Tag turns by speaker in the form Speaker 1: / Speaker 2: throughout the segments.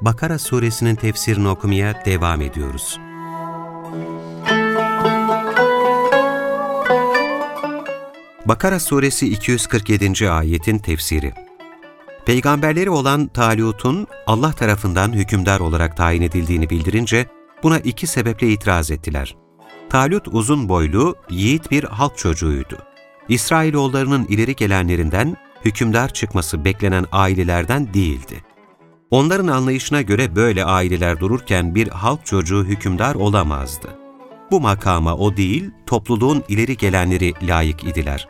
Speaker 1: Bakara suresinin tefsirini okumaya devam ediyoruz. Bakara suresi 247. ayetin tefsiri Peygamberleri olan Talut'un Allah tarafından hükümdar olarak tayin edildiğini bildirince buna iki sebeple itiraz ettiler. Talut uzun boylu, yiğit bir halk çocuğuydu. İsrailoğullarının ileri gelenlerinden hükümdar çıkması beklenen ailelerden değildi. Onların anlayışına göre böyle aileler dururken bir halk çocuğu hükümdar olamazdı. Bu makama o değil, topluluğun ileri gelenleri layık idiler.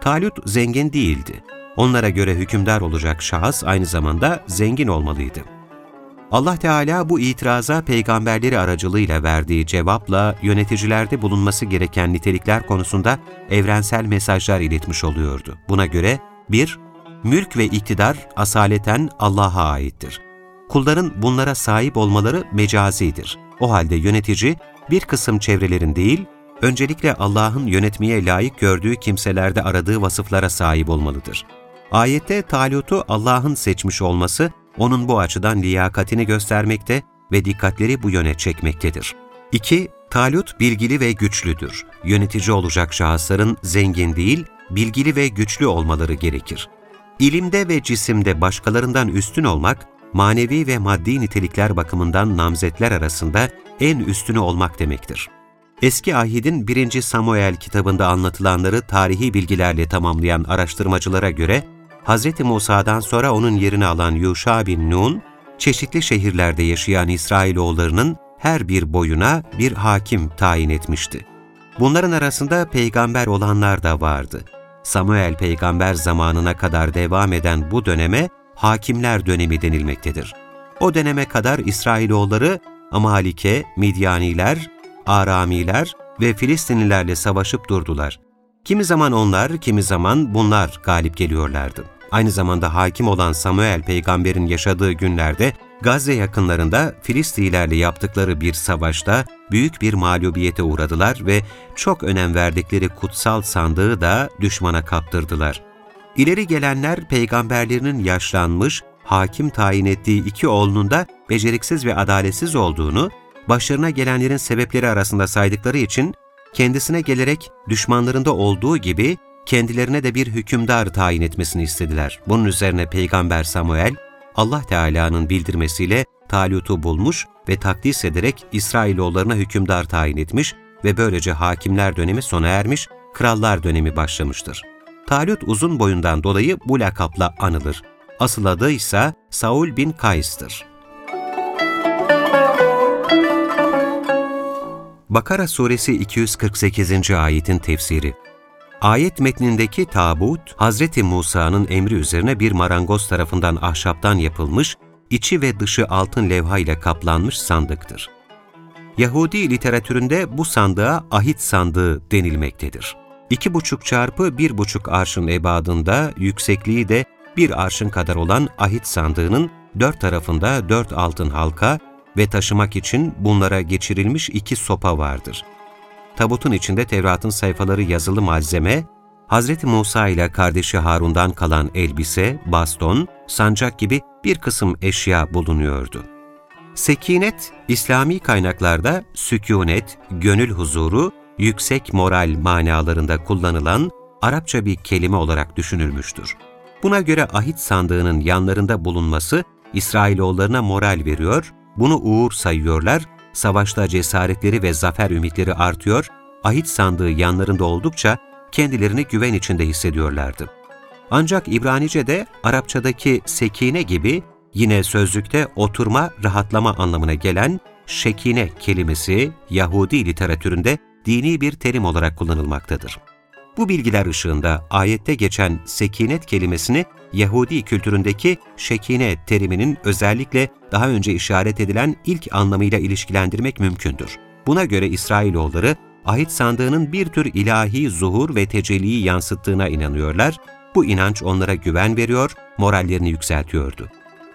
Speaker 1: Talut zengin değildi. Onlara göre hükümdar olacak şahıs aynı zamanda zengin olmalıydı. Allah Teala bu itiraza peygamberleri aracılığıyla verdiği cevapla yöneticilerde bulunması gereken nitelikler konusunda evrensel mesajlar iletmiş oluyordu. Buna göre 1. Mülk ve iktidar asaleten Allah'a aittir. Kulların bunlara sahip olmaları mecazidir. O halde yönetici bir kısım çevrelerin değil, öncelikle Allah'ın yönetmeye layık gördüğü kimselerde aradığı vasıflara sahip olmalıdır. Ayette Talut'u Allah'ın seçmiş olması, onun bu açıdan liyakatini göstermekte ve dikkatleri bu yöne çekmektedir. 2. Talut bilgili ve güçlüdür. Yönetici olacak şahısların zengin değil, bilgili ve güçlü olmaları gerekir. İlimde ve cisimde başkalarından üstün olmak, manevi ve maddi nitelikler bakımından namzetler arasında en üstünü olmak demektir. Eski ahidin 1. Samuel kitabında anlatılanları tarihi bilgilerle tamamlayan araştırmacılara göre, Hz. Musa'dan sonra onun yerini alan Yuşa bin Nun, çeşitli şehirlerde yaşayan İsrailoğullarının her bir boyuna bir hakim tayin etmişti. Bunların arasında peygamber olanlar da vardı. Samuel peygamber zamanına kadar devam eden bu döneme hakimler dönemi denilmektedir. O döneme kadar İsrailoğulları Amalike, Midyaniler, Aramiler ve Filistinlilerle savaşıp durdular. Kimi zaman onlar, kimi zaman bunlar galip geliyorlardı. Aynı zamanda hakim olan Samuel peygamberin yaşadığı günlerde Gazze yakınlarında Filistilerle yaptıkları bir savaşta büyük bir mağlubiyete uğradılar ve çok önem verdikleri kutsal sandığı da düşmana kaptırdılar. İleri gelenler peygamberlerinin yaşlanmış, hakim tayin ettiği iki oğlunun da beceriksiz ve adaletsiz olduğunu, başlarına gelenlerin sebepleri arasında saydıkları için kendisine gelerek düşmanlarında olduğu gibi kendilerine de bir hükümdar tayin etmesini istediler. Bunun üzerine Peygamber Samuel, Allah Teala'nın bildirmesiyle Talut'u bulmuş ve takdis ederek İsrailoğullarına hükümdar tayin etmiş ve böylece hakimler dönemi sona ermiş, krallar dönemi başlamıştır. Talut uzun boyundan dolayı bu lakapla anılır. Asıl adı ise Saul bin Kays'tır. Bakara suresi 248. ayetin tefsiri Ayet metnindeki tabut, Hazreti Musa'nın emri üzerine bir marangoz tarafından ahşaptan yapılmış, içi ve dışı altın levha ile kaplanmış sandıktır. Yahudi literatüründe bu sandığa ahit sandığı denilmektedir. İki buçuk çarpı bir buçuk arşın ebadında, yüksekliği de bir arşın kadar olan ahit sandığının dört tarafında dört altın halka ve taşımak için bunlara geçirilmiş iki sopa vardır.'' Tabutun içinde Tevrat'ın sayfaları yazılı malzeme, Hz. Musa ile kardeşi Harun'dan kalan elbise, baston, sancak gibi bir kısım eşya bulunuyordu. Sekinet, İslami kaynaklarda sükunet, gönül huzuru, yüksek moral manalarında kullanılan Arapça bir kelime olarak düşünülmüştür. Buna göre ahit sandığının yanlarında bulunması İsrailoğullarına moral veriyor, bunu uğur sayıyorlar savaşta cesaretleri ve zafer ümitleri artıyor, ahit sandığı yanlarında oldukça kendilerini güven içinde hissediyorlardı. Ancak İbranice'de Arapçadaki sekine gibi yine sözlükte oturma, rahatlama anlamına gelen şekine kelimesi Yahudi literatüründe dini bir terim olarak kullanılmaktadır. Bu bilgiler ışığında ayette geçen sekinet kelimesini Yahudi kültüründeki şekine teriminin özellikle daha önce işaret edilen ilk anlamıyla ilişkilendirmek mümkündür. Buna göre İsrailoğulları ahit sandığının bir tür ilahi zuhur ve tecelliyi yansıttığına inanıyorlar, bu inanç onlara güven veriyor, morallerini yükseltiyordu.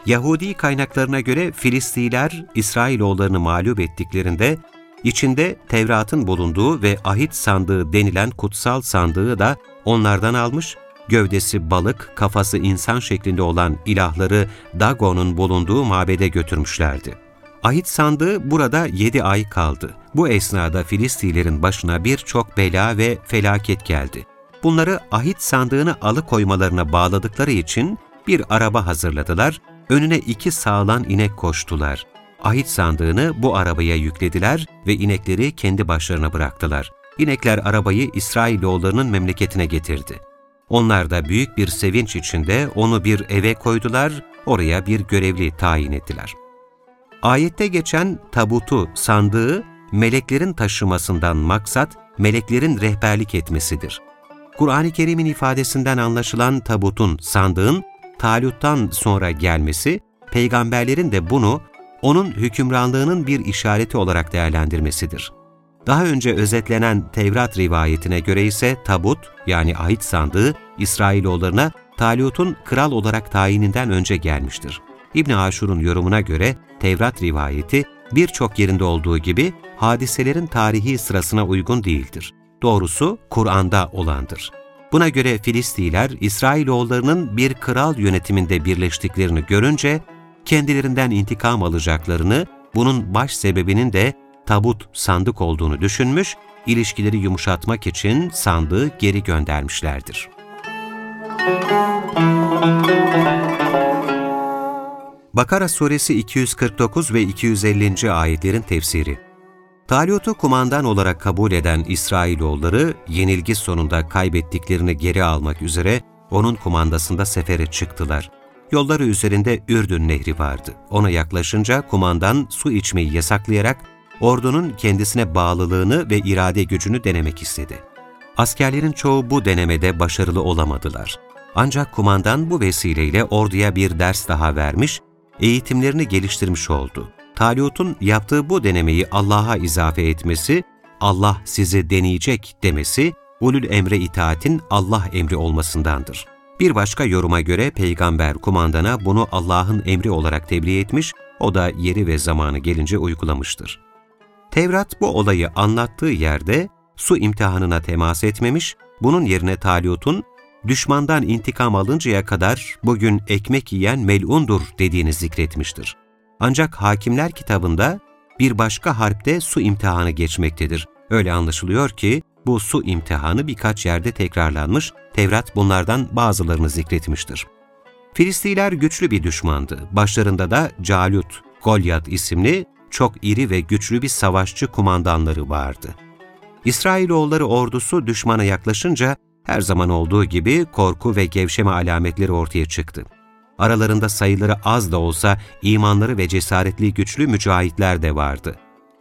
Speaker 1: Yahudi kaynaklarına göre Filistiler İsrailoğullarını mağlup ettiklerinde içinde Tevrat'ın bulunduğu ve ahit sandığı denilen kutsal sandığı da onlardan almış, gövdesi balık, kafası insan şeklinde olan ilahları Dagon'un bulunduğu mabede götürmüşlerdi. Ahit sandığı burada yedi ay kaldı. Bu esnada Filistilerin başına birçok bela ve felaket geldi. Bunları ahit sandığını alıkoymalarına bağladıkları için bir araba hazırladılar, önüne iki sağlan inek koştular. Ahit sandığını bu arabaya yüklediler ve inekleri kendi başlarına bıraktılar. İnekler arabayı İsrailoğullarının memleketine getirdi. Onlar da büyük bir sevinç içinde onu bir eve koydular, oraya bir görevli tayin ettiler. Ayette geçen tabutu, sandığı, meleklerin taşımasından maksat, meleklerin rehberlik etmesidir. Kur'an-ı Kerim'in ifadesinden anlaşılan tabutun, sandığın, Talut'tan sonra gelmesi, peygamberlerin de bunu, onun hükümranlığının bir işareti olarak değerlendirmesidir. Daha önce özetlenen Tevrat rivayetine göre ise tabut, yani ahit sandığı, İsrailoğullarına Talut'un kral olarak tayininden önce gelmiştir. İbn Aşur'un yorumuna göre Tevrat rivayeti birçok yerinde olduğu gibi hadiselerin tarihi sırasına uygun değildir. Doğrusu Kur'an'da olandır. Buna göre Filistiler, İsrailoğullarının bir kral yönetiminde birleştiklerini görünce, kendilerinden intikam alacaklarını, bunun baş sebebinin de tabut, sandık olduğunu düşünmüş, ilişkileri yumuşatmak için sandığı geri göndermişlerdir. Bakara suresi 249 ve 250. ayetlerin tefsiri Talut'u kumandan olarak kabul eden İsrailoğulları, yenilgi sonunda kaybettiklerini geri almak üzere onun kumandasında sefere çıktılar. Yolları üzerinde Ürdün Nehri vardı. Ona yaklaşınca kumandan su içmeyi yasaklayarak ordunun kendisine bağlılığını ve irade gücünü denemek istedi. Askerlerin çoğu bu denemede başarılı olamadılar. Ancak kumandan bu vesileyle orduya bir ders daha vermiş, eğitimlerini geliştirmiş oldu. Talut'un yaptığı bu denemeyi Allah'a izafe etmesi, Allah sizi deneyecek demesi, ulul emre itaatin Allah emri olmasındandır. Bir başka yoruma göre peygamber kumandana bunu Allah'ın emri olarak tebliğ etmiş, o da yeri ve zamanı gelince uygulamıştır. Tevrat bu olayı anlattığı yerde su imtihanına temas etmemiş, bunun yerine Talut'un düşmandan intikam alıncaya kadar bugün ekmek yiyen melundur dediğini zikretmiştir. Ancak Hakimler kitabında bir başka harpte su imtihanı geçmektedir. Öyle anlaşılıyor ki bu su imtihanı birkaç yerde tekrarlanmış, Tevrat bunlardan bazılarını zikretmiştir. Filistiler güçlü bir düşmandı. Başlarında da Calut, Golyat isimli çok iri ve güçlü bir savaşçı kumandanları vardı. İsrailoğulları ordusu düşmana yaklaşınca her zaman olduğu gibi korku ve gevşeme alametleri ortaya çıktı. Aralarında sayıları az da olsa imanları ve cesaretli güçlü mücahitler de vardı.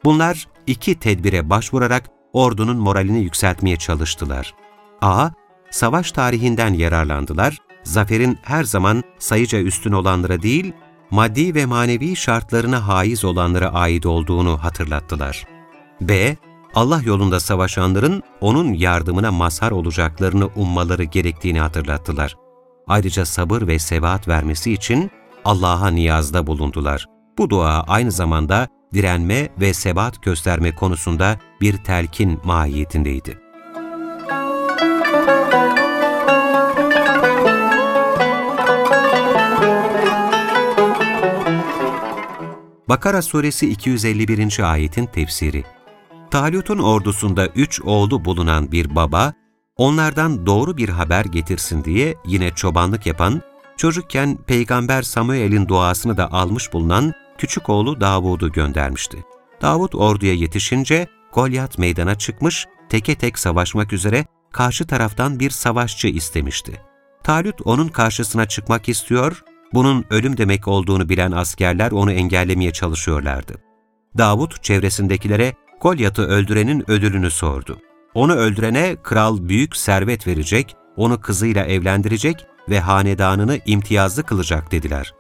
Speaker 1: Bunlar iki tedbire başvurarak ordunun moralini yükseltmeye çalıştılar. A. Savaş tarihinden yararlandılar, zaferin her zaman sayıca üstün olanlara değil, maddi ve manevi şartlarına haiz olanlara ait olduğunu hatırlattılar. B. Allah yolunda savaşanların onun yardımına mazhar olacaklarını ummaları gerektiğini hatırlattılar. Ayrıca sabır ve sebat vermesi için Allah'a niyazda bulundular. Bu dua aynı zamanda direnme ve sebat gösterme konusunda bir telkin mahiyetindeydi. Bakara suresi 251. ayetin tefsiri Talut'un ordusunda üç oğlu bulunan bir baba, onlardan doğru bir haber getirsin diye yine çobanlık yapan, çocukken Peygamber Samuel'in duasını da almış bulunan küçük oğlu Davud'u göndermişti. Davud orduya yetişince Golyat meydana çıkmış, teke tek savaşmak üzere karşı taraftan bir savaşçı istemişti. Talut onun karşısına çıkmak istiyor, bunun ölüm demek olduğunu bilen askerler onu engellemeye çalışıyorlardı. Davud çevresindekilere Golyat'ı öldürenin ödülünü sordu. Onu öldürene kral büyük servet verecek, onu kızıyla evlendirecek ve hanedanını imtiyazlı kılacak dediler.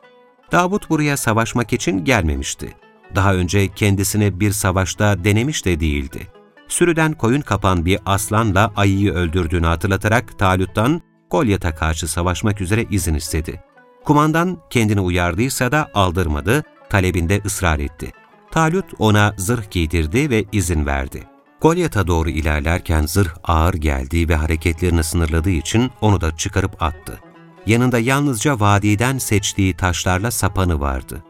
Speaker 1: Davut buraya savaşmak için gelmemişti. Daha önce kendisini bir savaşta denemiş de değildi. Sürüden koyun kapan bir aslanla ayıyı öldürdüğünü hatırlatarak Talut'tan Golyat'a karşı savaşmak üzere izin istedi. Kumandan kendini uyardıysa da aldırmadı, talebinde ısrar etti. Talut ona zırh giydirdi ve izin verdi. Golyat'a doğru ilerlerken zırh ağır geldi ve hareketlerini sınırladığı için onu da çıkarıp attı. Yanında yalnızca vadiden seçtiği taşlarla sapanı vardı.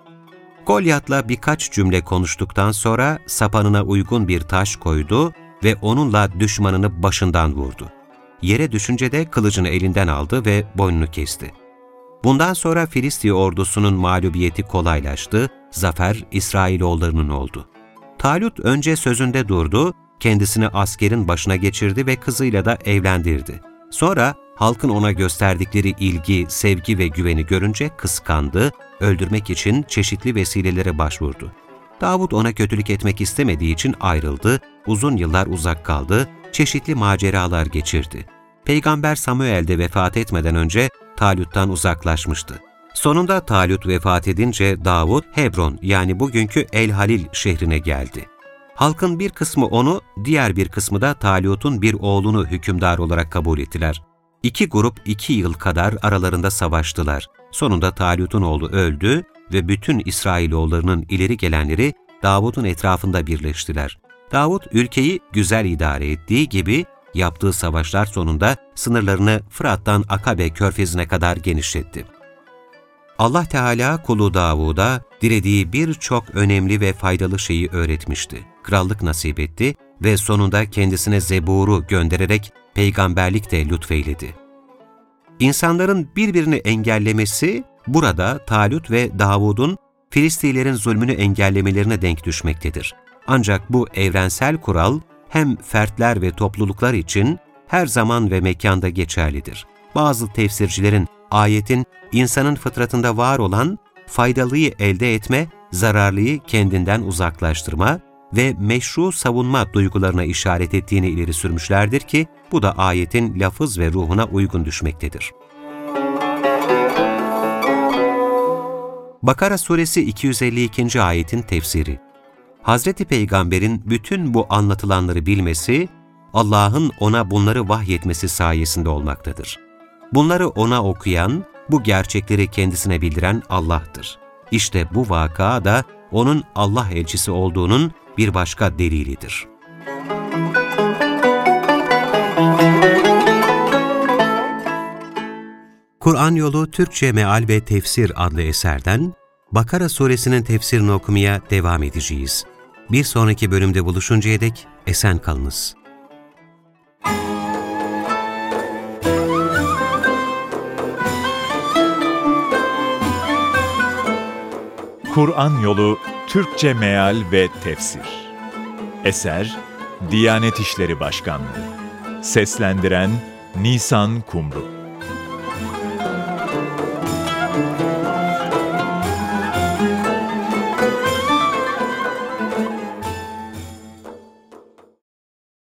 Speaker 1: Golyat'la birkaç cümle konuştuktan sonra sapanına uygun bir taş koydu ve onunla düşmanını başından vurdu. Yere düşünce de kılıcını elinden aldı ve boynunu kesti. Bundan sonra Filisti ordusunun mağlubiyeti kolaylaştı, zafer İsrailoğullarının oldu. Talut önce sözünde durdu, kendisini askerin başına geçirdi ve kızıyla da evlendirdi. Sonra halkın ona gösterdikleri ilgi, sevgi ve güveni görünce kıskandı, öldürmek için çeşitli vesilelere başvurdu. Davut ona kötülük etmek istemediği için ayrıldı, uzun yıllar uzak kaldı, çeşitli maceralar geçirdi. Peygamber Samuel de vefat etmeden önce Talut'tan uzaklaşmıştı. Sonunda Talut vefat edince Davud, Hebron yani bugünkü El Halil şehrine geldi. Halkın bir kısmı onu, diğer bir kısmı da Talut'un bir oğlunu hükümdar olarak kabul ettiler. İki grup iki yıl kadar aralarında savaştılar. Sonunda Talut'un oğlu öldü ve bütün İsrailoğullarının ileri gelenleri Davud'un etrafında birleştiler. Davud ülkeyi güzel idare ettiği gibi yaptığı savaşlar sonunda sınırlarını Fırat'tan Akabe körfezine kadar genişletti. Allah Teala kulu Davud'a dilediği birçok önemli ve faydalı şeyi öğretmişti. Krallık nasip etti ve sonunda kendisine Zebur'u göndererek peygamberlik de lütfeyledi. İnsanların birbirini engellemesi burada Talut ve Davud'un Filistilerin zulmünü engellemelerine denk düşmektedir. Ancak bu evrensel kural hem fertler ve topluluklar için her zaman ve mekanda geçerlidir. Bazı tefsircilerin ayetin insanın fıtratında var olan faydalıyı elde etme, zararlıyı kendinden uzaklaştırma ve meşru savunma duygularına işaret ettiğini ileri sürmüşlerdir ki bu da ayetin lafız ve ruhuna uygun düşmektedir. Bakara suresi 252. ayetin tefsiri Hazreti Peygamber'in bütün bu anlatılanları bilmesi, Allah'ın ona bunları vahyetmesi sayesinde olmaktadır. Bunları ona okuyan, bu gerçekleri kendisine bildiren Allah'tır. İşte bu vaka da onun Allah elçisi olduğunun bir başka delilidir. Kur'an Yolu Türkçe Meal ve Tefsir adlı eserden Bakara suresinin tefsirini okumaya devam edeceğiz. Bir sonraki bölümde buluşuncaya dek esen kalınız.
Speaker 2: Kur'an Yolu Türkçe Meal ve Tefsir. Eser Diyanet İşleri Başkanlığı. Seslendiren Nisan Kumru